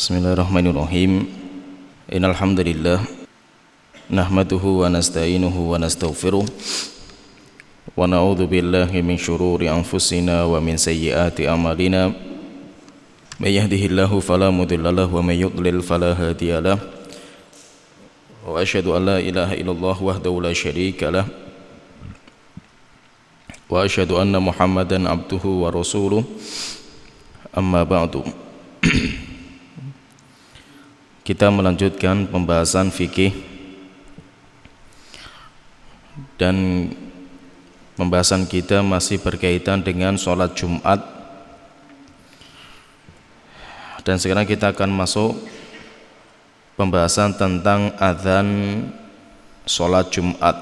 Bismillahirrahmanirrahim Innal hamdalillah nahmaduhu wa nasta'inuhu wa nastaghfiruh wa na'udzu billahi min shururi anfusina wa min sayyiati a'malina may yahdihillahu fala mudilla lahu wa may yudlil fala hadiya lahu wa asyhadu an la ilaha illallah wahdahu la syarika lah wa asyhadu anna muhammadan abduhu wa rasuluh amma ba'du kita melanjutkan pembahasan fikih dan pembahasan kita masih berkaitan dengan sholat Jumat. Dan sekarang kita akan masuk pembahasan tentang adzan sholat Jumat.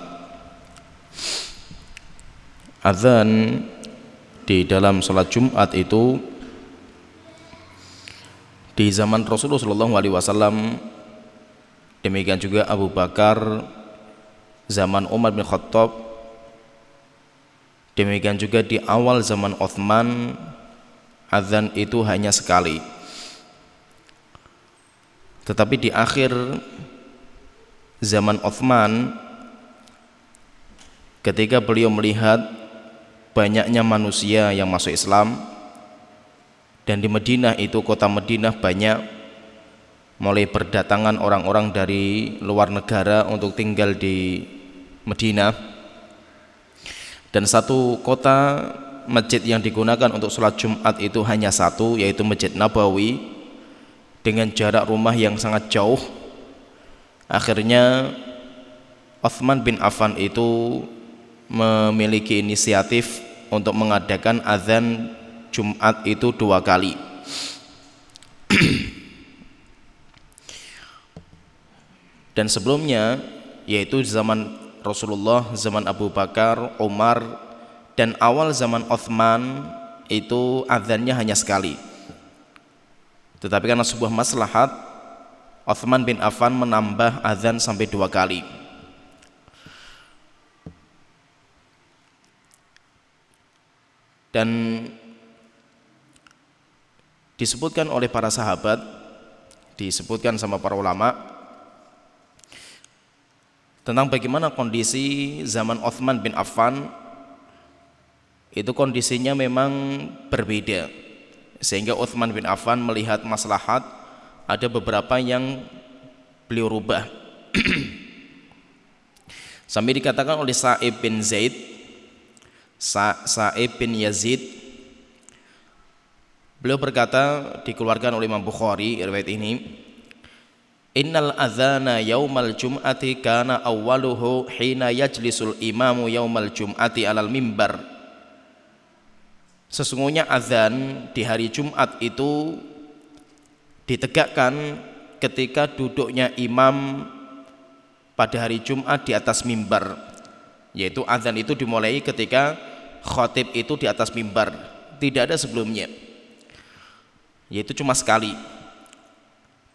Adzan di dalam sholat Jumat itu di zaman Rasulullah Shallallahu Alaihi Wasallam. Demikian juga Abu Bakar zaman Umar bin Khattab. Demikian juga di awal zaman Uthman azan itu hanya sekali. Tetapi di akhir zaman Uthman ketika beliau melihat banyaknya manusia yang masuk Islam dan di Madinah itu kota Madinah banyak mulai berdatangan orang-orang dari luar negara untuk tinggal di Madinah dan satu kota masjid yang digunakan untuk sholat Jumat itu hanya satu yaitu Masjid Nabawi dengan jarak rumah yang sangat jauh. Akhirnya Uthman bin Affan itu memiliki inisiatif untuk mengadakan azan Jumat itu dua kali. Dan sebelumnya yaitu zaman Rasulullah, zaman Abu Bakar, Umar dan awal zaman Uthman itu azannya hanya sekali. Tetapi karena sebuah maslahat Uthman bin Affan menambah azan sampai dua kali. Dan disebutkan oleh para sahabat disebutkan sama para ulama tentang bagaimana kondisi zaman Uthman bin Affan itu kondisinya memang berbeda. Sehingga Uthman bin Affan melihat maslahat ada beberapa yang beliau rubah. Sampai dikatakan oleh Sa'ib bin Zaid Sa'ib bin Yazid Beliau berkata dikeluarkan oleh Imam Bukhari riwayat ini Innal adzana yaumal jum'ati kana awwaluhu hina yajlisul imamu yaumal jum'ati alal mimbar. Sesungguhnya azan di hari Jumat itu ditegakkan ketika duduknya imam pada hari Jumat di atas mimbar yaitu azan itu dimulai ketika khotib itu di atas mimbar tidak ada sebelumnya yaitu cuma sekali.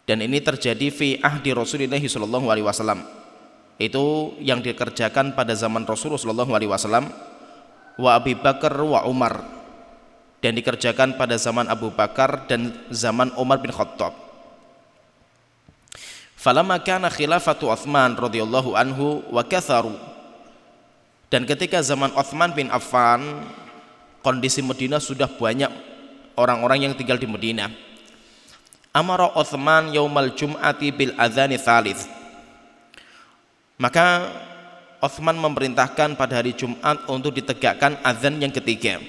Dan ini terjadi fi ahdi Rasulullah sallallahu alaihi wasallam. Itu yang dikerjakan pada zaman Rasulullah sallallahu alaihi wasallam wa Abi Bakar wa Umar. Dan dikerjakan pada zaman Abu Bakar dan zaman Umar bin Khattab. Falamma kana khilafatu Uthman radhiyallahu anhu wa katharu. Dan ketika zaman Uthman bin Affan kondisi Madinah sudah banyak orang-orang yang tinggal di Madinah. Amara Uthman yaumal jum'ati bil adzani thalith. Maka Uthman memerintahkan pada hari Jumat untuk ditegakkan azan yang ketiga.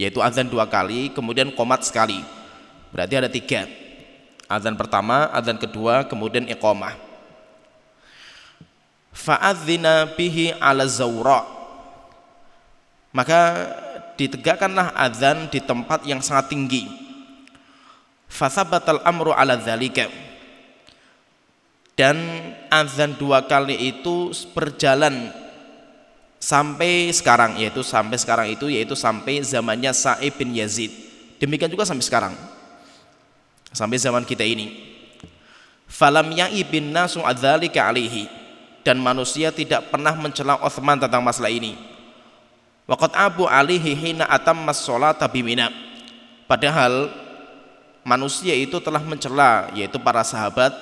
Yaitu azan dua kali kemudian komat sekali. Berarti ada tiga. Azan pertama azan kedua kemudian iqamah. Fa'adzina bihi ala zawra. Maka ditegakkanlah azan di tempat yang sangat tinggi. Fasabatal amru ala dzalika. Dan azan dua kali itu berjalan sampai sekarang yaitu sampai sekarang itu yaitu sampai zamannya Sa'ib bin Yazid. Demikian juga sampai sekarang. Sampai zaman kita ini. Falam ya'i bin nasu adzalika alaihi. Dan manusia tidak pernah mencela Uthman tentang masalah ini Waqat Abu alihi hina atammas sholata bimina. Padahal manusia itu telah mencela yaitu para sahabat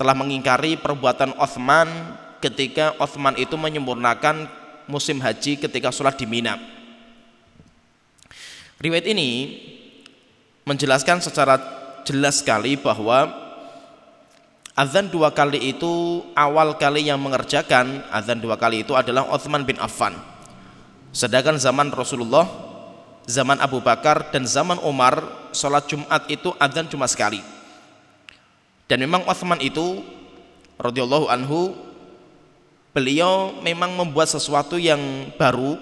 telah mengingkari perbuatan Uthman ketika Uthman itu menyempurnakan musim haji ketika sholat di Mina. Riwayat ini menjelaskan secara jelas sekali bahwa azan dua kali itu awal kali yang mengerjakan azan dua kali itu adalah Uthman bin Affan. Sedangkan zaman Rasulullah, zaman Abu Bakar dan zaman Umar sholat Jumat itu azan cuma sekali. Dan memang Uthman itu radhiyallahu anhu beliau memang membuat sesuatu yang baru,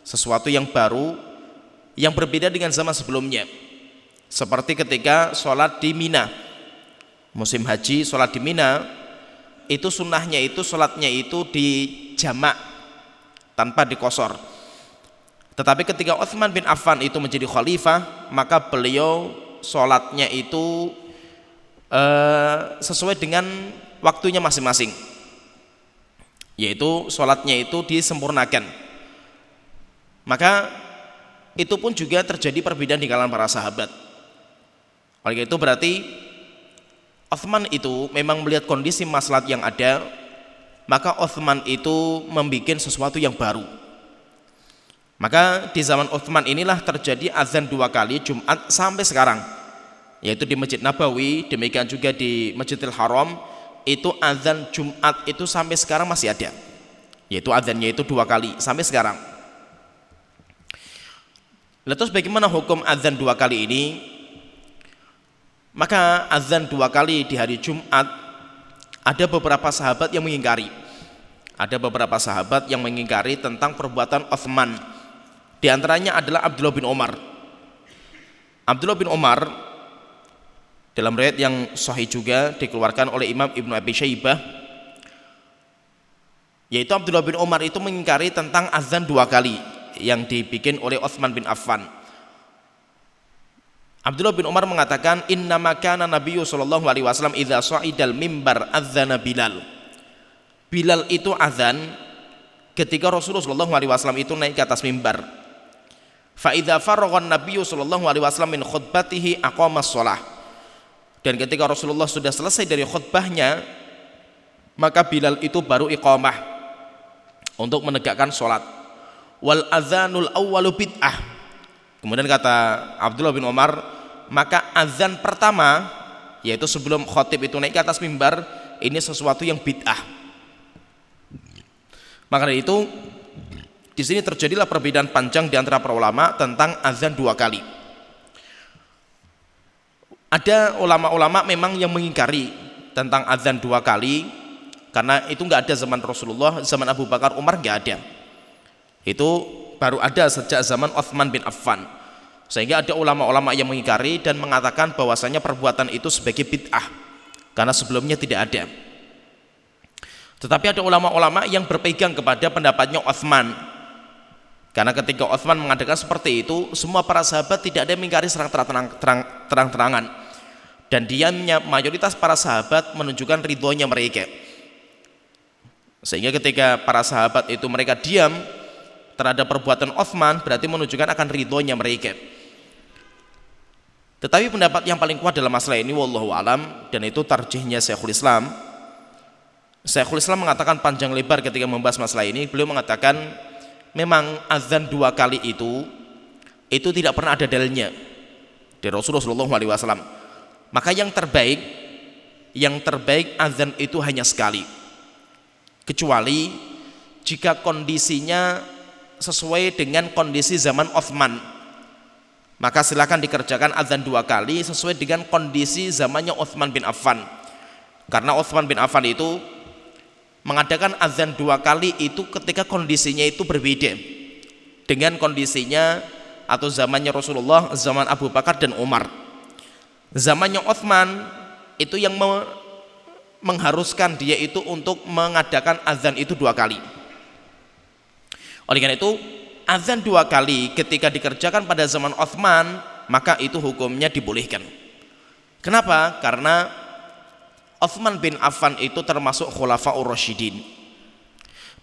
sesuatu yang baru yang berbeda dengan zaman sebelumnya. Seperti ketika sholat di Mina, musim haji sholat di Mina, itu sunnahnya itu sholatnya itu di jamak tanpa dikosor tetapi ketika Uthman bin Affan itu menjadi khalifah, maka beliau sholatnya itu uh, sesuai dengan waktunya masing-masing. Yaitu sholatnya itu disempurnakan. Maka itu pun juga terjadi perbedaan di kalangan para sahabat. Oleh itu berarti Uthman itu memang melihat kondisi maslahat yang ada, maka Uthman itu membuat sesuatu yang baru maka di zaman Uthman inilah terjadi azan dua kali Jumat sampai sekarang. Yaitu di Masjid Nabawi demikian juga di Masjidil Haram itu azan Jumat itu sampai sekarang masih ada. Yaitu azannya itu dua kali sampai sekarang. Lalu bagaimana hukum azan dua kali ini? Maka azan dua kali di hari Jumat ada beberapa sahabat yang mengingkari. Ada beberapa sahabat yang mengingkari tentang perbuatan Uthman di antaranya adalah Abdullah bin Umar. Abdullah bin Umar dalam riwayat yang sahih juga dikeluarkan oleh Imam Ibnu Abi Syaibah yaitu Abdullah bin Umar itu mengingkari tentang azan dua kali yang dibikin oleh Uthman bin Affan. Abdullah bin Umar mengatakan inna makana Nabi sallallahu alaihi wasallam idza sa'idal mimbar adzana Bilal. Bilal itu azan ketika Rasulullah sallallahu alaihi wasallam itu naik ke atas mimbar. Fa idza faragha Nabi sallallahu alaihi wasallam min khutbatihi aqama shalah. Dan ketika Rasulullah sudah selesai dari khutbahnya, maka Bilal itu baru iqamah untuk menegakkan sholat. Wal adzanul awwalu bid'ah. Kemudian kata Abdullah bin Umar, maka azan pertama yaitu sebelum khotib itu naik ke atas mimbar ini sesuatu yang bid'ah. Maka dari itu di sini terjadilah perbedaan panjang di antara para ulama tentang azan dua kali. Ada ulama-ulama memang yang mengingkari tentang azan dua kali karena itu nggak ada zaman Rasulullah, zaman Abu Bakar, Umar nggak ada. Itu baru ada sejak zaman Uthman bin Affan. Sehingga ada ulama-ulama yang mengingkari dan mengatakan bahwasanya perbuatan itu sebagai bid'ah karena sebelumnya tidak ada. Tetapi ada ulama-ulama yang berpegang kepada pendapatnya Uthman karena ketika Uthman mengadakan seperti itu, semua para sahabat tidak ada yang mengingkari serang terang-terangan. Dan diamnya mayoritas para sahabat menunjukkan ridhonya mereka. Sehingga ketika para sahabat itu mereka diam terhadap perbuatan Uthman, berarti menunjukkan akan ridhonya mereka. Tetapi pendapat yang paling kuat dalam masalah ini wallahu alam dan itu tarjihnya Syekhul Islam. Syekhul Islam mengatakan panjang lebar ketika membahas masalah ini, beliau mengatakan memang azan dua kali itu itu tidak pernah ada dalilnya dari Rasulullah SAW. Maka yang terbaik, yang terbaik azan itu hanya sekali. Kecuali jika kondisinya sesuai dengan kondisi zaman Uthman. Maka silakan dikerjakan azan dua kali sesuai dengan kondisi zamannya Uthman bin Affan. Karena Uthman bin Affan itu mengadakan azan dua kali itu ketika kondisinya itu berbeda dengan kondisinya atau zamannya Rasulullah, zaman Abu Bakar dan Umar. Zamannya Uthman itu yang me mengharuskan dia itu untuk mengadakan azan itu dua kali. Oleh karena itu, azan dua kali ketika dikerjakan pada zaman Uthman, maka itu hukumnya dibolehkan. Kenapa? Karena Uthman bin Affan itu termasuk khulafaur rasyidin.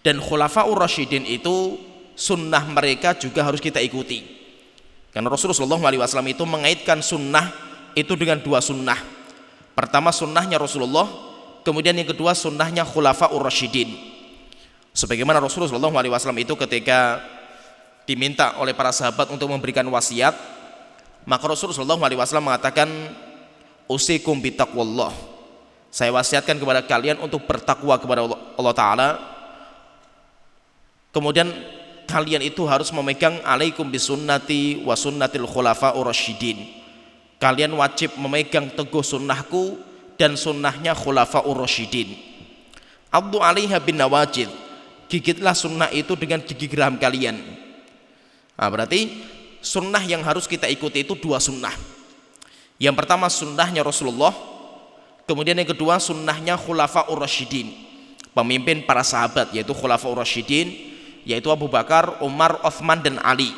Dan khulafaur rasyidin itu sunnah mereka juga harus kita ikuti. Karena Rasulullah SAW itu mengaitkan sunnah itu dengan dua sunnah. Pertama sunnahnya Rasulullah, kemudian yang kedua sunnahnya Khulafa Ur-Rasyidin. Sebagaimana Rasulullah SAW itu ketika diminta oleh para sahabat untuk memberikan wasiat, maka Rasulullah SAW mengatakan, Usikum bitaqwallah. Saya wasiatkan kepada kalian untuk bertakwa kepada Allah Ta'ala. Kemudian kalian itu harus memegang alaikum bisunnati wa sunnatil khulafa urasyidin kalian wajib memegang teguh sunnahku dan sunnahnya khulafa urasyidin Abdu alaiha bin nawajid. Gigitlah sunnah itu dengan gigi geram kalian. Nah, berarti sunnah yang harus kita ikuti itu dua sunnah. Yang pertama sunnahnya Rasulullah kemudian yang kedua sunnahnya khulafa urasyidin pemimpin para sahabat yaitu khulafa urasyidin yaitu Abu Bakar, Umar, Uthman dan Ali.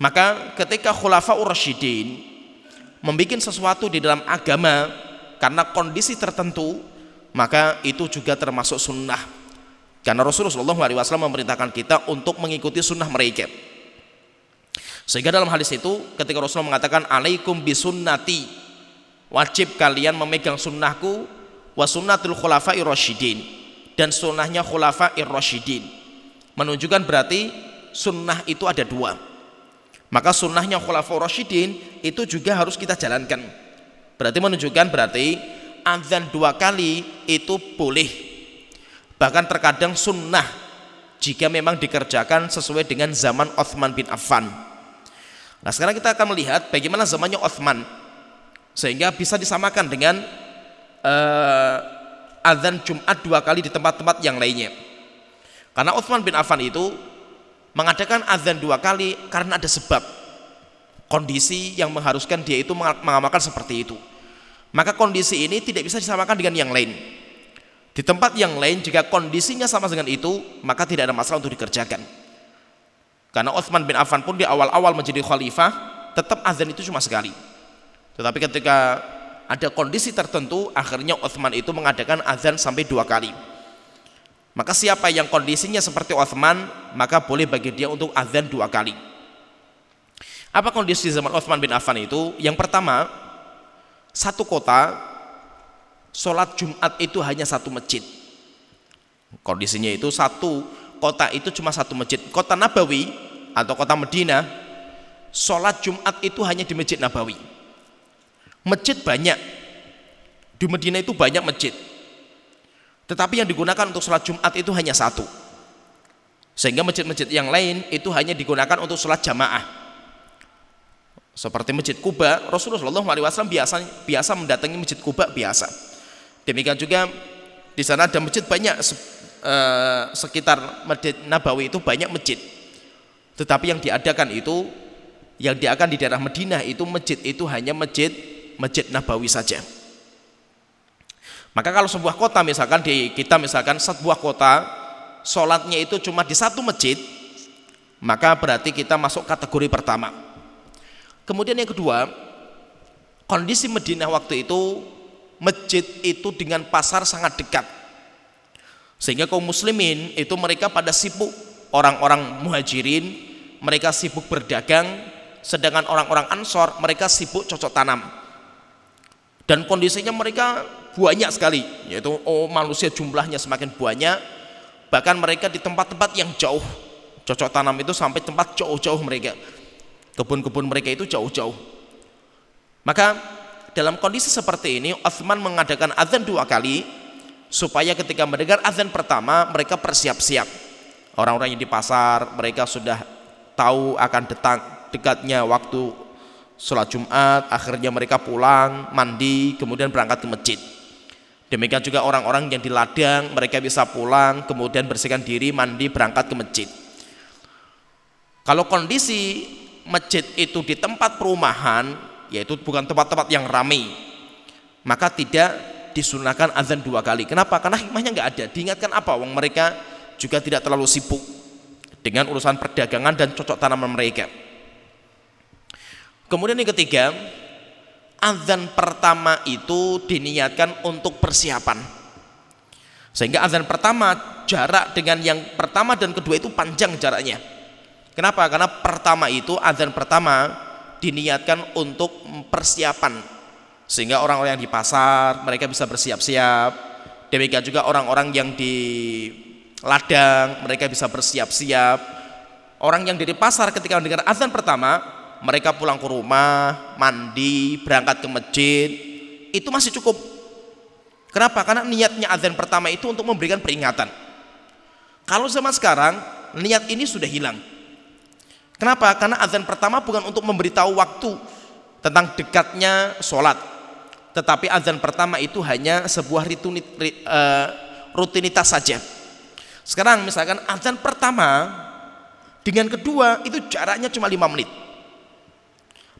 Maka ketika khulafa urasyidin membuat sesuatu di dalam agama karena kondisi tertentu maka itu juga termasuk sunnah. Karena Rasulullah SAW memerintahkan kita untuk mengikuti sunnah mereka. Sehingga dalam hadis itu ketika Rasulullah mengatakan alaikum bisunnati wajib kalian memegang sunnahku wa sunnatul khulafa'i rasyidin dan sunnahnya khulafa'i rasyidin menunjukkan berarti sunnah itu ada dua maka sunnahnya khulafaur rasyidin itu juga harus kita jalankan. Berarti menunjukkan berarti azan dua kali itu boleh. Bahkan terkadang sunnah jika memang dikerjakan sesuai dengan zaman Uthman bin Affan. Nah sekarang kita akan melihat bagaimana zamannya Uthman sehingga bisa disamakan dengan uh, azan Jumat dua kali di tempat-tempat yang lainnya. Karena Uthman bin Affan itu mengadakan azan dua kali karena ada sebab. Kondisi yang mengharuskan dia itu mengamalkan seperti itu. Maka kondisi ini tidak bisa disamakan dengan yang lain. Di tempat yang lain jika kondisinya sama dengan itu maka tidak ada masalah untuk dikerjakan. Karena Uthman bin Affan pun di awal-awal menjadi khalifah tetap azan itu cuma sekali tetapi ketika ada kondisi tertentu akhirnya Uthman itu mengadakan azan sampai dua kali maka siapa yang kondisinya seperti Uthman, maka boleh bagi dia untuk azan dua kali. Apa kondisi zaman Uthman bin Affan itu? Yang pertama, satu kota sholat Jumat itu hanya satu masjid. Kondisinya itu satu kota itu cuma satu masjid. Kota Nabawi atau kota Medina, sholat Jumat itu hanya di Masjid Nabawi. Masjid banyak. Di Medina itu banyak masjid tetapi yang digunakan untuk sholat Jumat itu hanya satu. Sehingga masjid-masjid yang lain itu hanya digunakan untuk sholat jamaah. Seperti Masjid Kuba, Rasulullah SAW biasa biasa mendatangi Masjid Kuba biasa. Demikian juga di sana ada masjid banyak eh, sekitar Masjid Nabawi itu banyak masjid. Tetapi yang diadakan itu yang diakan di daerah Madinah itu masjid itu hanya masjid Masjid Nabawi saja. Maka kalau sebuah kota misalkan di kita misalkan sebuah kota sholatnya itu cuma di satu masjid, maka berarti kita masuk kategori pertama. Kemudian yang kedua, kondisi Madinah waktu itu masjid itu dengan pasar sangat dekat. Sehingga kaum muslimin itu mereka pada sibuk orang-orang muhajirin, mereka sibuk berdagang, sedangkan orang-orang ansor mereka sibuk cocok tanam. Dan kondisinya mereka banyak sekali yaitu oh, manusia jumlahnya semakin banyak. Bahkan mereka di tempat-tempat yang jauh. Cocok tanam itu sampai tempat jauh-jauh mereka. Kebun-kebun mereka itu jauh-jauh. Maka dalam kondisi seperti ini Uthman mengadakan azan dua kali supaya ketika mendengar azan pertama mereka bersiap-siap. Orang-orang yang di pasar mereka sudah tahu akan detang dekatnya waktu sholat Jumat akhirnya mereka pulang mandi kemudian berangkat ke masjid Demikian juga orang-orang yang di ladang, mereka bisa pulang, kemudian bersihkan diri, mandi, berangkat ke masjid. Kalau kondisi masjid itu di tempat perumahan, yaitu bukan tempat-tempat yang ramai, maka tidak disunahkan azan dua kali. Kenapa? Karena hikmahnya nggak ada. Diingatkan apa? Wong mereka juga tidak terlalu sibuk dengan urusan perdagangan dan cocok tanaman mereka. Kemudian yang ketiga, azan pertama itu diniatkan untuk persiapan. Sehingga azan pertama jarak dengan yang pertama dan kedua itu panjang jaraknya. Kenapa? Karena pertama itu azan pertama diniatkan untuk persiapan sehingga orang-orang yang di pasar mereka bisa bersiap-siap demikian juga orang-orang yang di ladang mereka bisa bersiap-siap orang yang dari pasar ketika mendengar azan pertama mereka pulang ke rumah mandi berangkat ke masjid itu masih cukup kenapa karena niatnya azan pertama itu untuk memberikan peringatan kalau zaman sekarang niat ini sudah hilang Kenapa? Karena azan pertama bukan untuk memberitahu waktu tentang dekatnya sholat. Tetapi azan pertama itu hanya sebuah eh, rutinitas saja. Sekarang misalkan azan pertama dengan kedua itu jaraknya cuma lima menit.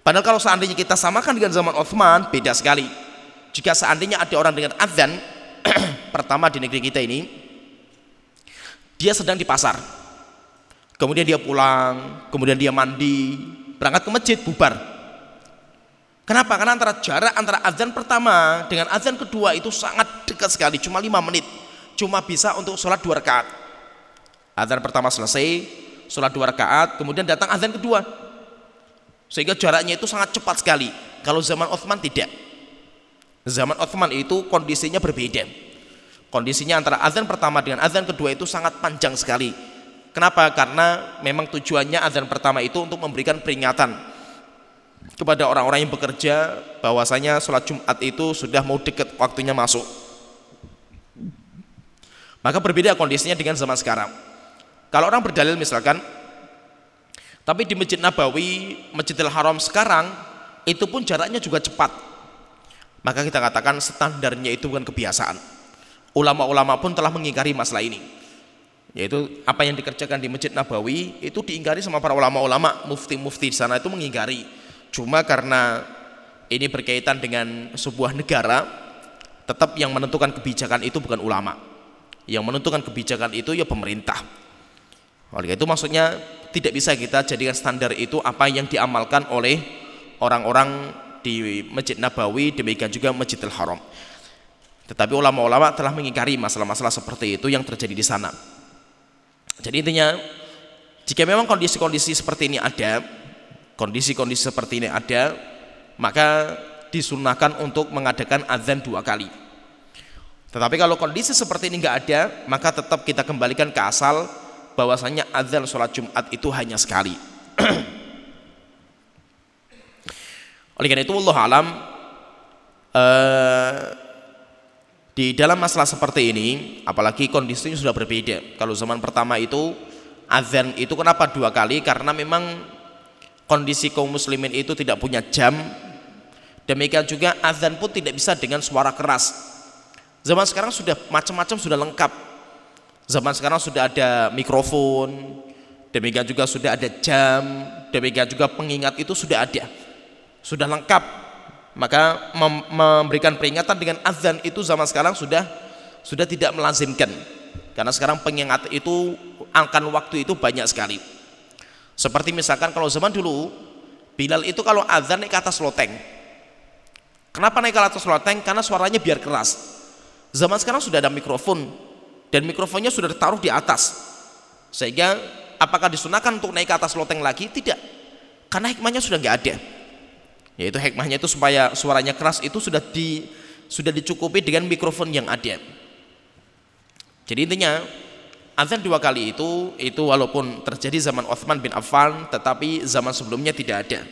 Padahal kalau seandainya kita samakan dengan zaman Uthman beda sekali. Jika seandainya ada orang dengan azan pertama di negeri kita ini, dia sedang di pasar Kemudian dia pulang, kemudian dia mandi, berangkat ke masjid, bubar. Kenapa? Karena antara jarak antara azan pertama dengan azan kedua itu sangat dekat sekali, cuma lima menit. Cuma bisa untuk sholat dua rakaat. Azan pertama selesai, sholat dua rakaat, kemudian datang azan kedua. Sehingga jaraknya itu sangat cepat sekali. Kalau zaman Uthman tidak. Zaman Uthman itu kondisinya berbeda. Kondisinya antara azan pertama dengan azan kedua itu sangat panjang sekali Kenapa? Karena memang tujuannya azan pertama itu untuk memberikan peringatan kepada orang-orang yang bekerja bahwasanya sholat Jumat itu sudah mau dekat waktunya masuk. Maka berbeda kondisinya dengan zaman sekarang. Kalau orang berdalil misalkan, tapi di Masjid Nabawi, Masjidil Haram sekarang itu pun jaraknya juga cepat. Maka kita katakan standarnya itu bukan kebiasaan. Ulama-ulama pun telah mengingkari masalah ini yaitu apa yang dikerjakan di Masjid Nabawi itu diingkari sama para ulama-ulama mufti-mufti di sana itu mengingkari cuma karena ini berkaitan dengan sebuah negara tetap yang menentukan kebijakan itu bukan ulama yang menentukan kebijakan itu ya pemerintah oleh itu maksudnya tidak bisa kita jadikan standar itu apa yang diamalkan oleh orang-orang di Masjid Nabawi demikian juga Masjidil Haram tetapi ulama-ulama telah mengingkari masalah-masalah seperti itu yang terjadi di sana jadi intinya jika memang kondisi-kondisi seperti ini ada, kondisi-kondisi seperti ini ada, maka disunahkan untuk mengadakan azan dua kali. Tetapi kalau kondisi seperti ini nggak ada, maka tetap kita kembalikan ke asal bahwasanya azan sholat Jumat itu hanya sekali. Oleh karena itu Allah alam uh, di dalam masalah seperti ini, apalagi kondisinya sudah berbeda. Kalau zaman pertama itu azan itu kenapa dua kali? Karena memang kondisi kaum muslimin itu tidak punya jam. Demikian juga azan pun tidak bisa dengan suara keras. Zaman sekarang sudah macam-macam sudah lengkap. Zaman sekarang sudah ada mikrofon, demikian juga sudah ada jam, demikian juga pengingat itu sudah ada. Sudah lengkap. Maka mem memberikan peringatan dengan azan itu zaman sekarang sudah sudah tidak melazimkan. Karena sekarang pengingat itu akan waktu itu banyak sekali. Seperti misalkan kalau zaman dulu Bilal itu kalau azan naik ke atas loteng. Kenapa naik ke atas loteng? karena suaranya biar keras. Zaman sekarang sudah ada mikrofon dan mikrofonnya sudah ditaruh di atas. Sehingga apakah disunahkan untuk naik ke atas loteng lagi? tidak. Karena hikmahnya sudah nggak ada. Yaitu hikmahnya itu supaya suaranya keras itu sudah di sudah dicukupi dengan mikrofon yang ada. Jadi intinya azan dua kali itu itu walaupun terjadi zaman Uthman bin Affan tetapi zaman sebelumnya tidak ada.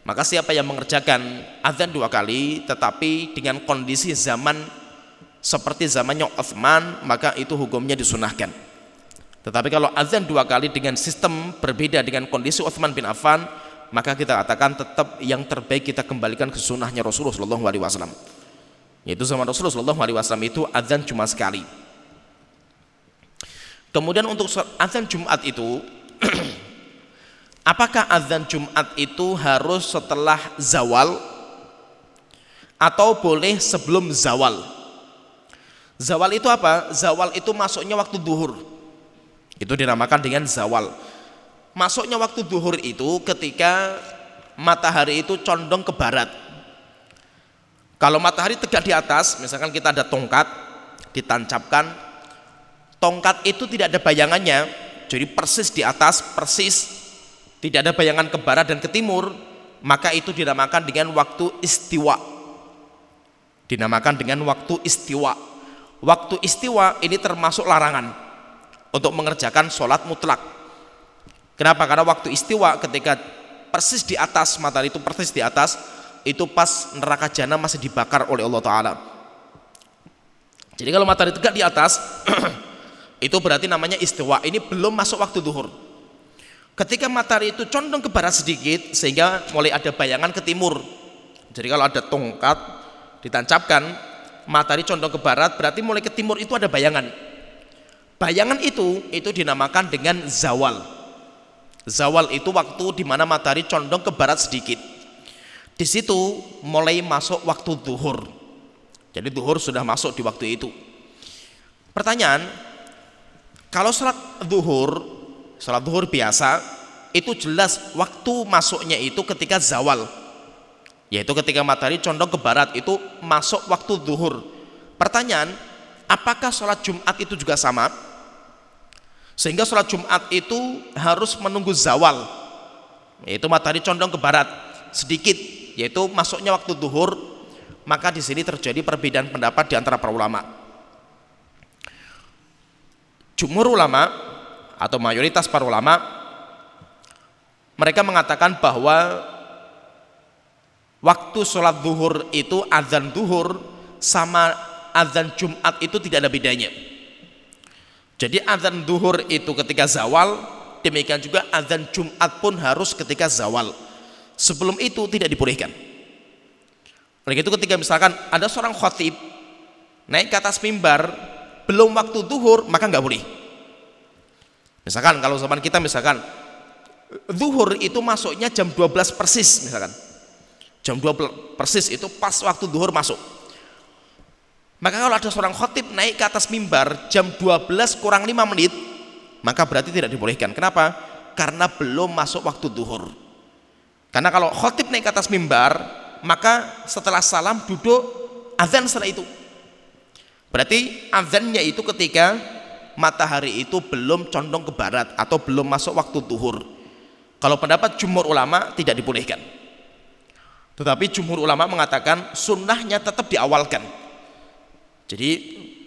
Maka siapa yang mengerjakan azan dua kali tetapi dengan kondisi zaman seperti zamannya Uthman maka itu hukumnya disunahkan tetapi kalau azan dua kali dengan sistem berbeda dengan kondisi Uthman bin Affan maka kita katakan tetap yang terbaik kita kembalikan ke sunnahnya Rasulullah Shallallahu. Yaitu zaman Rasulullah Shallallahu itu azan cuma sekali. Kemudian untuk azan Jumat itu, apakah azan Jumat itu harus setelah zawal atau boleh sebelum zawal? Zawal itu apa? Zawal itu masuknya waktu duhur. Itu dinamakan dengan zawal masuknya waktu duhur itu ketika matahari itu condong ke barat kalau matahari tegak di atas misalkan kita ada tongkat ditancapkan tongkat itu tidak ada bayangannya jadi persis di atas persis tidak ada bayangan ke barat dan ke timur maka itu dinamakan dengan waktu istiwa dinamakan dengan waktu istiwa waktu istiwa ini termasuk larangan untuk mengerjakan sholat mutlak. Kenapa? karena waktu istiwa ketika persis di atas matahari itu persis di atas itu pas neraka jana masih dibakar oleh Allah Ta'ala. Jadi kalau matahari tegak di atas itu berarti namanya istiwa. Ini belum masuk waktu duhur. Ketika matahari itu condong ke barat sedikit sehingga mulai ada bayangan ke timur. Jadi kalau ada tongkat ditancapkan matahari condong ke barat berarti mulai ke timur itu ada bayangan. Bayangan itu itu dinamakan dengan zawal. Zawal itu waktu di mana matahari condong ke barat sedikit. Di situ mulai masuk waktu duhur. Jadi duhur sudah masuk di waktu itu. Pertanyaan kalau sholat duhur, sholat duhur biasa, itu jelas waktu masuknya itu ketika zawal. Yaitu ketika matahari condong ke barat, itu masuk waktu duhur. Pertanyaan, apakah sholat Jumat itu juga sama? Sehingga sholat Jumat itu harus menunggu zawal. Yaitu matahari condong ke barat sedikit, yaitu masuknya waktu duhur. Maka di sini terjadi perbedaan pendapat di antara para ulama jumhur ulama atau mayoritas para ulama mereka mengatakan bahwa waktu sholat duhur itu azan duhur sama azan Jumat itu tidak ada bedanya. Jadi azan duhur itu ketika zawal demikian juga azan Jumat pun harus ketika zawal. Sebelum itu tidak dibolehkan. Oleh itu ketika misalkan ada seorang khotib naik ke atas mimbar belum waktu duhur maka nggak boleh. Misalkan kalau zaman kita misalkan duhur itu masuknya jam 12 persis misalkan jam 12 persis itu pas waktu duhur masuk maka kalau ada seorang khotib naik ke atas mimbar jam 12 kurang 5 menit maka berarti tidak dibolehkan kenapa? karena belum masuk waktu duhur karena kalau khotib naik ke atas mimbar maka setelah salam duduk azan setelah itu Berarti azannya itu ketika matahari itu belum condong ke barat atau belum masuk waktu duhur. Kalau pendapat jumhur ulama tidak dibolehkan. Tetapi jumhur ulama mengatakan sunnahnya tetap diawalkan. Jadi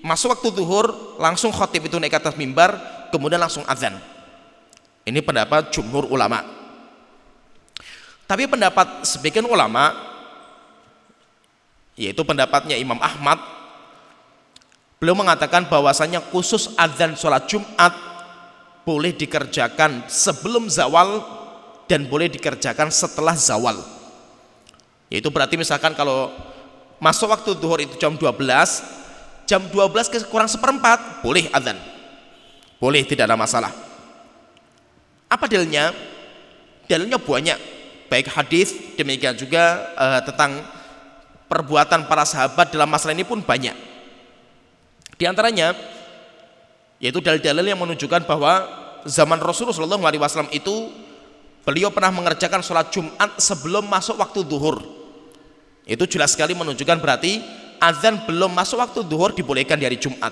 masuk waktu duhur langsung khotib itu naik ke atas mimbar kemudian langsung azan. Ini pendapat jumhur ulama. Tapi pendapat sebagian ulama yaitu pendapatnya Imam Ahmad Beliau mengatakan bahwasanya khusus azan sholat Jumat boleh dikerjakan sebelum zawal dan boleh dikerjakan setelah zawal. Yaitu berarti misalkan kalau masuk waktu duhur itu jam 12, jam 12 kurang seperempat boleh azan. Boleh tidak ada masalah. Apa dalilnya? Dalilnya banyak. Baik hadis demikian juga uh, tentang perbuatan para sahabat dalam masalah ini pun banyak di antaranya yaitu dalil-dalil yang menunjukkan bahwa zaman Rasulullah SAW itu beliau pernah mengerjakan sholat Jumat sebelum masuk waktu duhur. Itu jelas sekali menunjukkan berarti azan belum masuk waktu duhur dibolehkan di hari Jumat.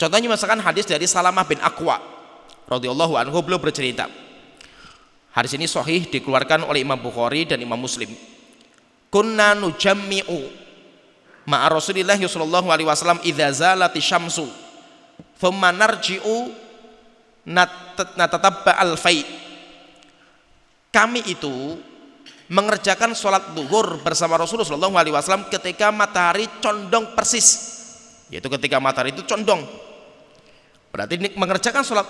Contohnya misalkan hadis dari Salamah bin Aqwa radhiyallahu anhu beliau bercerita. Hadis ini sahih dikeluarkan oleh Imam Bukhari dan Imam Muslim. Kunna nujammi'u ma'a Rasulillah sallallahu alaihi wasallam idza zalati syamsu thumma narji'u natatabba al-fai. Kami itu mengerjakan sholat duhur bersama Rasulullah sallallahu alaihi wasallam ketika matahari condong persis. Yaitu ketika matahari itu condong. Berarti ini mengerjakan sholat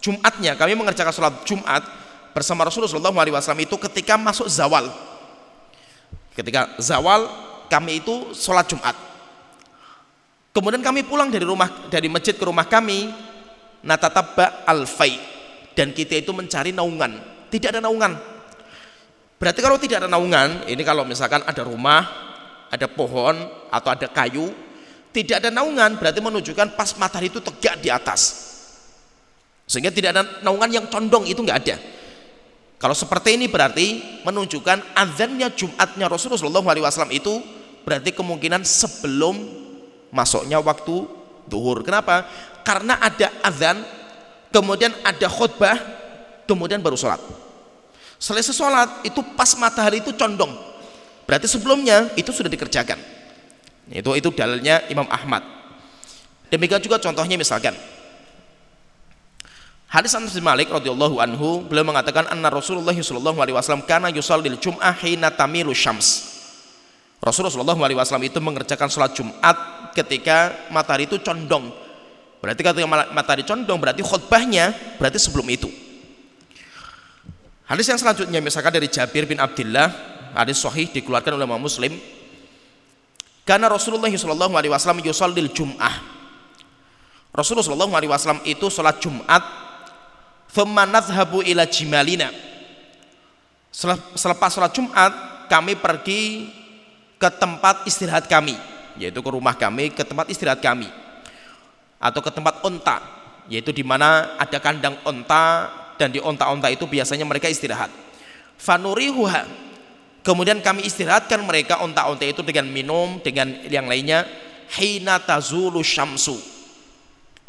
Jumatnya kami mengerjakan sholat Jumat bersama Rasulullah sallallahu alaihi wasallam itu ketika masuk zawal. Ketika zawal kami itu sholat Jumat. Kemudian kami pulang dari rumah dari masjid ke rumah kami natatabba alfai dan kita itu mencari naungan. Tidak ada naungan. Berarti kalau tidak ada naungan, ini kalau misalkan ada rumah, ada pohon atau ada kayu, tidak ada naungan berarti menunjukkan pas matahari itu tegak di atas. Sehingga tidak ada naungan yang condong itu nggak ada. Kalau seperti ini berarti menunjukkan azannya Jumatnya Rasulullah SAW itu berarti kemungkinan sebelum masuknya waktu duhur. Kenapa? Karena ada azan, kemudian ada khutbah, kemudian baru sholat. Selesai sholat itu pas matahari itu condong. Berarti sebelumnya itu sudah dikerjakan. Itu itu dalilnya Imam Ahmad. Demikian juga contohnya misalkan Hadis Anas bin Malik radhiyallahu anhu beliau mengatakan anna Rasulullah sallallahu alaihi wasallam kana yusallil jum'ah hina tamilu syams. Rasulullah sallallahu alaihi wasallam itu mengerjakan sholat Jumat ketika matahari itu condong. Berarti ketika matahari condong berarti khutbahnya berarti sebelum itu. Hadis yang selanjutnya misalkan dari Jabir bin Abdullah, hadis sahih dikeluarkan oleh Imam Muslim. Karena Rasulullah sallallahu alaihi wasallam yusallil jum'ah. Rasulullah sallallahu alaihi wasallam itu sholat Jumat thumma nadhhabu ila jimalina selepas sholat Jumat kami pergi ke tempat istirahat kami yaitu ke rumah kami ke tempat istirahat kami atau ke tempat onta yaitu di mana ada kandang onta dan di onta-onta itu biasanya mereka istirahat fanurihuha kemudian kami istirahatkan mereka onta-onta itu dengan minum dengan yang lainnya hina tazulu syamsu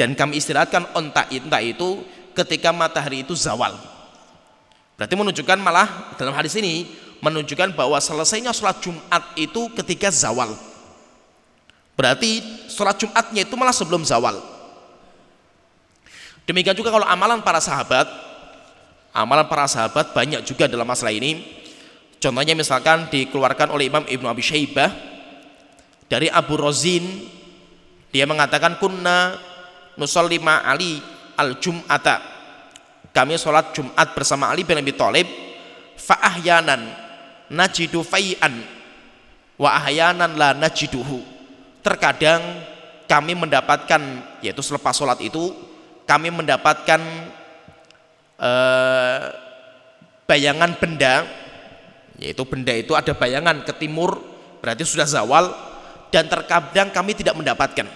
dan kami istirahatkan onta-onta itu ketika matahari itu zawal. Berarti menunjukkan malah dalam hadis ini menunjukkan bahwa selesainya sholat Jumat itu ketika zawal. Berarti sholat Jumatnya itu malah sebelum zawal. Demikian juga kalau amalan para sahabat, amalan para sahabat banyak juga dalam masalah ini. Contohnya misalkan dikeluarkan oleh Imam Ibnu Abi Syaibah dari Abu Rozin, dia mengatakan kunna nusallima Ali al-jum'ata kami sholat Jumat bersama Ali bin Abi Thalib fa'ahyanan najidu fai'an wa ahyanan la najiduhu terkadang kami mendapatkan yaitu selepas sholat itu kami mendapatkan uh, bayangan benda yaitu benda itu ada bayangan ke timur berarti sudah zawal dan terkadang kami tidak mendapatkan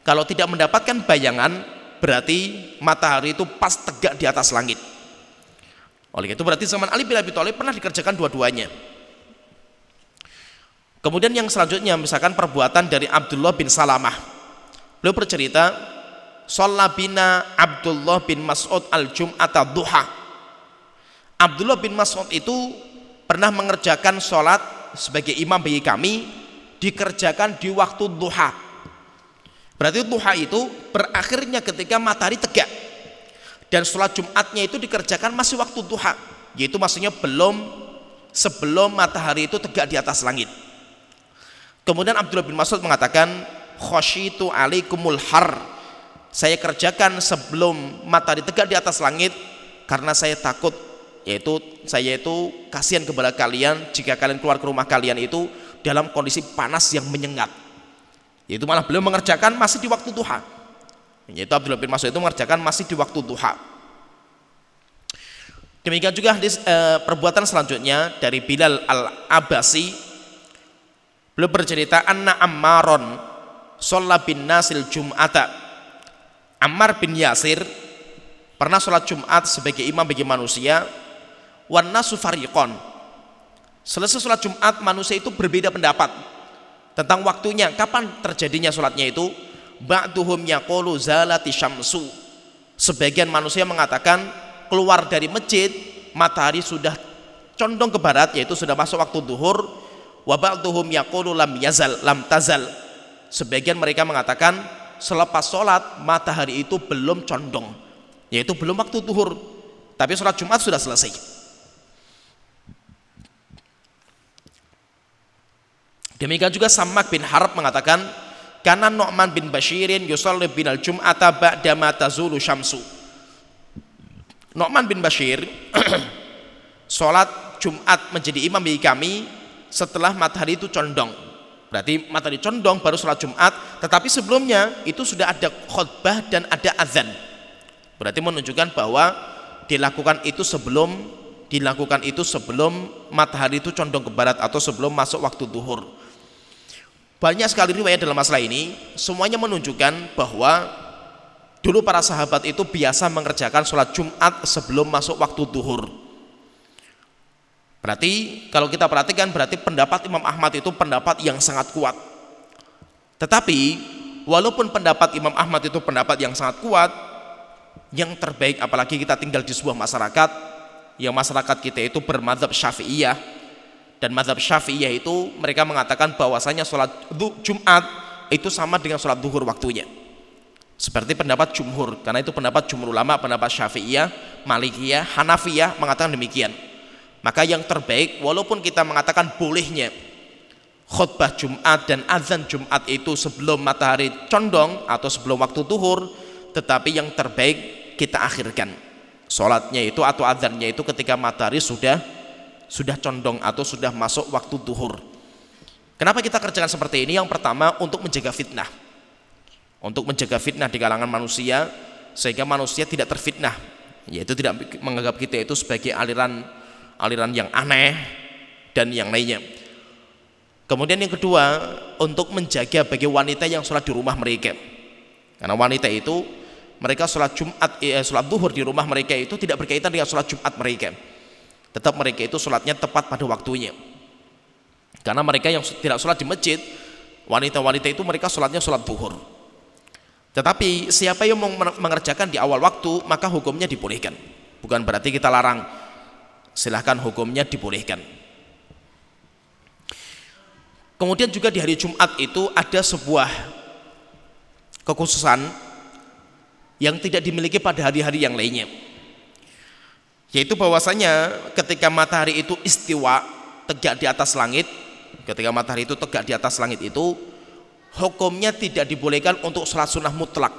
kalau tidak mendapatkan bayangan berarti matahari itu pas tegak di atas langit. Oleh itu berarti zaman Ali bin Abi Thalib pernah dikerjakan dua-duanya. Kemudian yang selanjutnya misalkan perbuatan dari Abdullah bin Salamah. Beliau bercerita, Sallabina Abdullah bin Mas'ud al-Jum'ata duha. Abdullah bin Mas'ud itu pernah mengerjakan sholat sebagai imam bagi kami dikerjakan di waktu duha Berarti duha itu berakhirnya ketika matahari tegak. Dan sholat Jumatnya itu dikerjakan masih waktu duha. Yaitu maksudnya belum sebelum matahari itu tegak di atas langit. Kemudian Abdullah bin Mas'ud mengatakan, khosyitu alaikumul har. Saya kerjakan sebelum matahari tegak di atas langit karena saya takut yaitu saya itu kasihan kepada kalian jika kalian keluar ke rumah kalian itu dalam kondisi panas yang menyengat. Yaitu malah beliau mengerjakan masih di waktu duha. Yaitu Abdullah bin Mas'ud itu mengerjakan masih di waktu duha. Demikian juga hadis e, perbuatan selanjutnya dari Bilal al-Abasi beliau bercerita anna Ammaron sholla bin nasil jum'ata Ammar bin Yasir pernah sholat Jumat sebagai imam bagi manusia. Wan nasu fariqon. Selesai sholat Jumat manusia itu berbeda pendapat tentang waktunya kapan terjadinya sholatnya itu. Ba'duhum yaqulu zalati syamsu. Sebagian manusia mengatakan keluar dari masjid matahari sudah condong ke barat yaitu sudah masuk waktu duhur wa ba'duhum yaqulu lam yazal lam tazal. Sebagian mereka mengatakan selepas sholat matahari itu belum condong. Yaitu belum waktu duhur. Tapi sholat Jumat sudah selesai. Demikian juga Samak bin Harb mengatakan, karena Nu'man bin Bashirin yusalli bin al-jum'ata ba'da ma tazulu syamsu. Nu'man bin Bashir salat Jumat menjadi imam bagi kami setelah matahari itu condong. Berarti matahari condong baru salat Jumat, tetapi sebelumnya itu sudah ada khutbah dan ada azan. Berarti menunjukkan bahwa dilakukan itu sebelum dilakukan itu sebelum matahari itu condong ke barat atau sebelum masuk waktu duhur. Banyak sekali riwayat dalam masalah ini, semuanya menunjukkan bahwa dulu para sahabat itu biasa mengerjakan sholat Jumat sebelum masuk waktu duhur. Berarti kalau kita perhatikan berarti pendapat Imam Ahmad itu pendapat yang sangat kuat. Tetapi walaupun pendapat Imam Ahmad itu pendapat yang sangat kuat, yang terbaik apalagi kita tinggal di sebuah masyarakat yang masyarakat kita itu bermadhab syafi'iyah. Dan madhab syafi'iyah itu mereka mengatakan bahwasanya sholat Jumat itu sama dengan sholat duhur waktunya. Seperti pendapat jumhur karena itu pendapat jumhur ulama pendapat syafi'iyah malikiyah hanafiyah mengatakan demikian maka yang terbaik walaupun kita mengatakan bolehnya khutbah Jumat dan azan Jumat itu sebelum matahari condong atau sebelum waktu duhur tetapi yang terbaik kita akhirkan. Sholatnya itu atau adzannya itu ketika matahari sudah sudah condong atau sudah masuk waktu duhur. Kenapa kita kerjakan seperti ini? Yang pertama untuk menjaga fitnah. Untuk menjaga fitnah di kalangan manusia sehingga manusia tidak terfitnah yaitu tidak menganggap kita itu sebagai aliran aliran yang aneh dan yang lainnya kemudian yang kedua untuk menjaga bagi wanita yang sholat di rumah mereka karena wanita itu mereka sholat Jumat, eh, sholat duhur di rumah mereka itu tidak berkaitan dengan sholat Jumat mereka. Tetap mereka itu sholatnya tepat pada waktunya. Karena mereka yang tidak sholat di masjid, wanita-wanita itu mereka sholatnya sholat duhur. Tetapi siapa yang mengerjakan di awal waktu, maka hukumnya dibolehkan. Bukan berarti kita larang. Silahkan hukumnya dibolehkan. Kemudian juga di hari Jumat itu ada sebuah kekhususan yang tidak dimiliki pada hari-hari yang lainnya. Yaitu bahwasanya ketika matahari itu istiwa tegak di atas langit ketika matahari itu tegak di atas langit itu hukumnya tidak dibolehkan untuk sholat sunnah mutlak.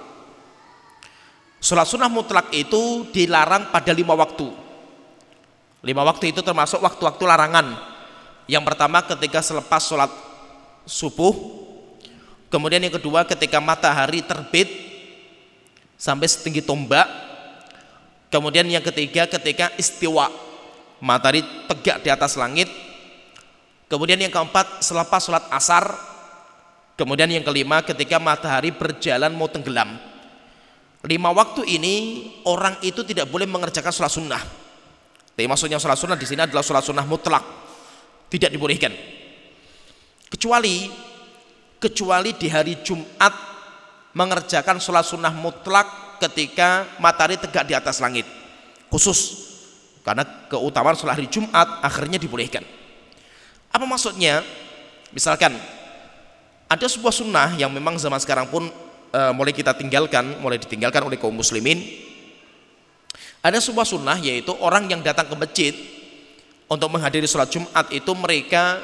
Sholat sunnah mutlak itu dilarang pada lima waktu lima waktu itu termasuk waktu-waktu larangan yang pertama ketika selepas sholat subuh kemudian yang kedua ketika matahari terbit sampai setinggi tombak. Kemudian yang ketiga ketika istiwa matahari tegak di atas langit. Kemudian yang keempat selepas sholat asar. Kemudian yang kelima ketika matahari berjalan mau tenggelam. Lima waktu ini orang itu tidak boleh mengerjakan sholat sunnah. Tapi maksudnya sholat sunnah di sini adalah sholat sunnah mutlak, tidak dibolehkan. Kecuali kecuali di hari Jumat mengerjakan sholat sunnah mutlak ketika matahari tegak di atas langit. Khusus. Karena keutamaan sholat hari Jumat akhirnya dibolehkan. Apa maksudnya? Misalkan ada sebuah sunnah yang memang zaman sekarang pun e, mulai kita tinggalkan mulai ditinggalkan oleh kaum muslimin ada sebuah sunnah yaitu orang yang datang ke masjid untuk menghadiri sholat Jumat itu mereka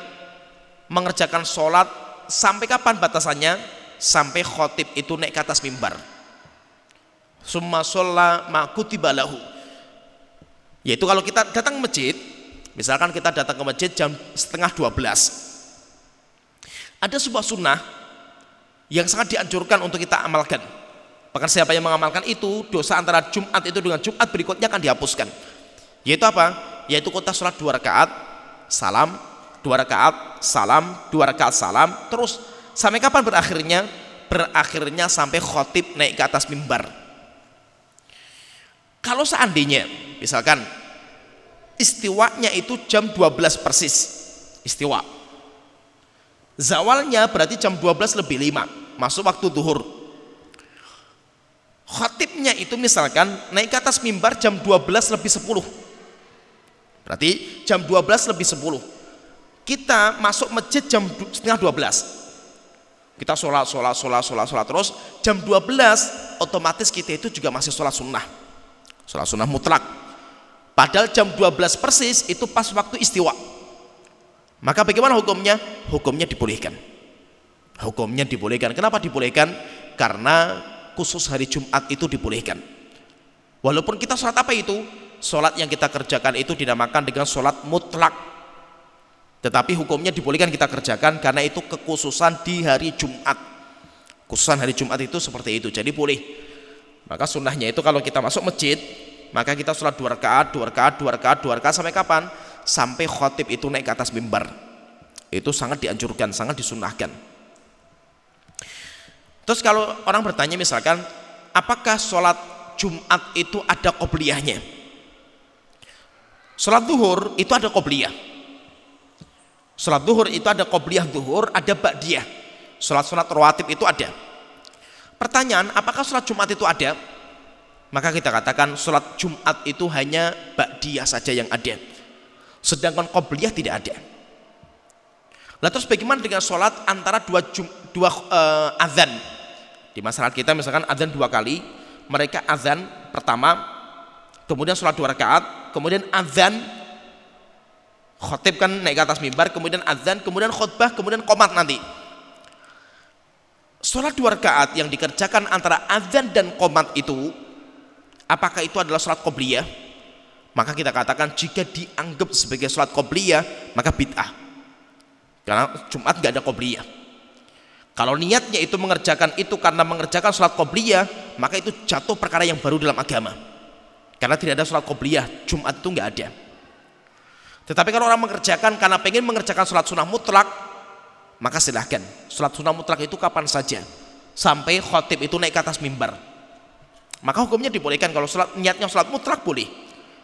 mengerjakan sholat sampai kapan batasannya? Sampai khotib itu naik ke atas mimbar. Summa sholla ma'kutibalahu yaitu kalau kita datang ke masjid misalkan kita datang ke masjid jam setengah 12 ada sebuah sunnah yang sangat dianjurkan untuk kita amalkan bahkan siapa yang mengamalkan itu dosa antara Jumat itu dengan Jumat berikutnya akan dihapuskan yaitu apa? yaitu kota sholat dua rakaat salam dua rakaat salam dua rakaat salam terus Sampai kapan berakhirnya? Berakhirnya sampai khotib naik ke atas mimbar. Kalau seandainya, misalkan istiwanya itu jam 12 persis, istiwa. Zawalnya berarti jam 12 lebih 5, masuk waktu duhur. Khotibnya itu misalkan naik ke atas mimbar jam 12 lebih 10. Berarti jam 12 lebih 10. Kita masuk masjid jam setengah 12 kita sholat, sholat, sholat, sholat, sholat terus jam 12 otomatis kita itu juga masih sholat sunnah. Sholat sunnah mutlak. Padahal jam 12 persis itu pas waktu istiwa. Maka bagaimana hukumnya? Hukumnya dibolehkan. Hukumnya dibolehkan. Kenapa dibolehkan? Karena khusus hari Jumat itu dibolehkan. Walaupun kita sholat apa itu? Sholat yang kita kerjakan itu dinamakan dengan sholat mutlak tetapi hukumnya dibolehkan kita kerjakan karena itu kekhususan di hari Jumat. Khususan hari Jumat itu seperti itu. Jadi boleh. Maka sunnahnya itu kalau kita masuk masjid, maka kita sholat dua rakaat, dua rakaat, dua rakaat, dua rakaat sampai kapan? Sampai khotib itu naik ke atas mimbar. Itu sangat dianjurkan, sangat disunahkan. Terus kalau orang bertanya misalkan, apakah sholat Jumat itu ada qobliyahnya? Sholat duhur itu ada qobliyah Sholat duhur itu ada qobliyah duhur, ada ba'diyah. Sholat-sholat rawatib itu ada. Pertanyaan, apakah sholat Jumat itu ada? maka kita katakan sholat Jumat itu hanya ba'diyah saja yang ada. Sedangkan qobliyah tidak ada. Lalu terus bagaimana dengan sholat antara dua, dua uh, azan? Di masyarakat kita misalkan azan dua kali, mereka azan pertama, kemudian sholat dua rakaat, kemudian azan khotib kan naik ke atas mimbar, kemudian azan, kemudian khutbah, kemudian komat nanti. Sholat dua rakaat yang dikerjakan antara azan dan komat itu, apakah itu adalah sholat qobliyah? Maka kita katakan jika dianggap sebagai sholat qobliyah, maka bid'ah. Karena Jumat gak ada qobliyah. Kalau niatnya itu mengerjakan itu karena mengerjakan sholat qobliyah, maka itu jatuh perkara yang baru dalam agama. Karena tidak ada sholat qobliyah, Jumat itu nggak ada. Tetapi kalau orang mengerjakan karena pengen mengerjakan sholat sunnah mutlak, maka silahkan. Sholat sunnah mutlak itu kapan saja. Sampai khotib itu naik ke atas mimbar. Maka hukumnya dibolehkan kalau sholat, niatnya sholat mutlak boleh.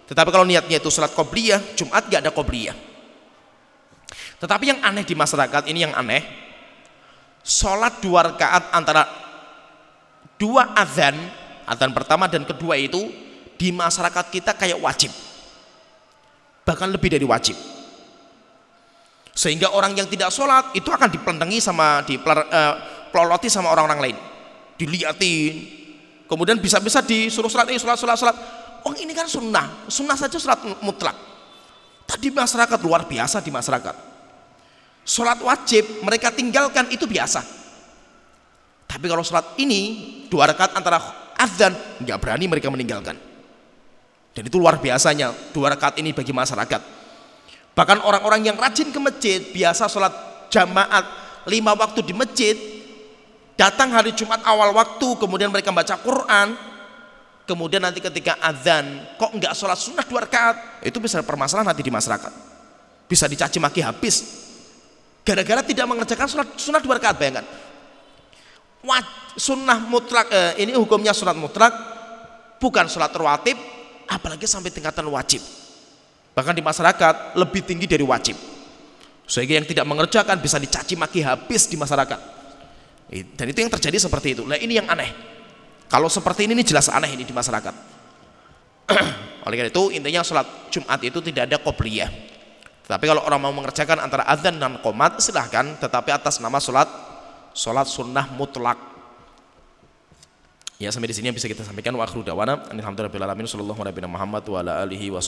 Tetapi kalau niatnya itu sholat qobliyah, Jumat gak ada qobliyah. Tetapi yang aneh di masyarakat ini yang aneh, sholat dua rakaat antara dua azan, azan pertama dan kedua itu di masyarakat kita kayak wajib, bahkan lebih dari wajib. Sehingga orang yang tidak sholat itu akan dipelendengi sama dipeloloti eh, sama orang-orang lain, diliatin, kemudian bisa-bisa disuruh sholat, eh, sholat, sholat, sholat. Oh ini kan sunnah, sunnah saja sholat mutlak. Tadi masyarakat luar biasa di masyarakat Sholat wajib mereka tinggalkan itu biasa. Tapi kalau sholat ini dua rakaat antara azan nggak berani mereka meninggalkan. Dan itu luar biasanya dua rakaat ini bagi masyarakat. Bahkan orang-orang yang rajin ke masjid biasa sholat jamaat lima waktu di masjid datang hari Jumat awal waktu kemudian mereka baca Quran kemudian nanti ketika azan kok nggak sholat sunnah dua rakaat itu bisa permasalahan nanti di masyarakat bisa dicaci maki habis Gara-gara tidak mengerjakan sholat sunat dua rakaat bayangkan. Sunnah mutlak eh, ini hukumnya sholat mutlak bukan sholat rawatib apalagi sampai tingkatan wajib. Bahkan di masyarakat lebih tinggi dari wajib. Sehingga yang tidak mengerjakan bisa dicaci maki habis di masyarakat. Dan itu yang terjadi seperti itu. Nah ini yang aneh. Kalau seperti ini, ini jelas aneh ini di masyarakat. Oleh karena itu intinya sholat Jumat itu tidak ada qobliyah tapi kalau orang mau mengerjakan antara azan dan komat silahkan, tetapi atas nama sholat sholat sunnah mutlak. Ya sampai di sini yang bisa kita sampaikan. Wa akhiru dawana. Alhamdulillah sallallahu alaihi Muhammad wa ala alihi wa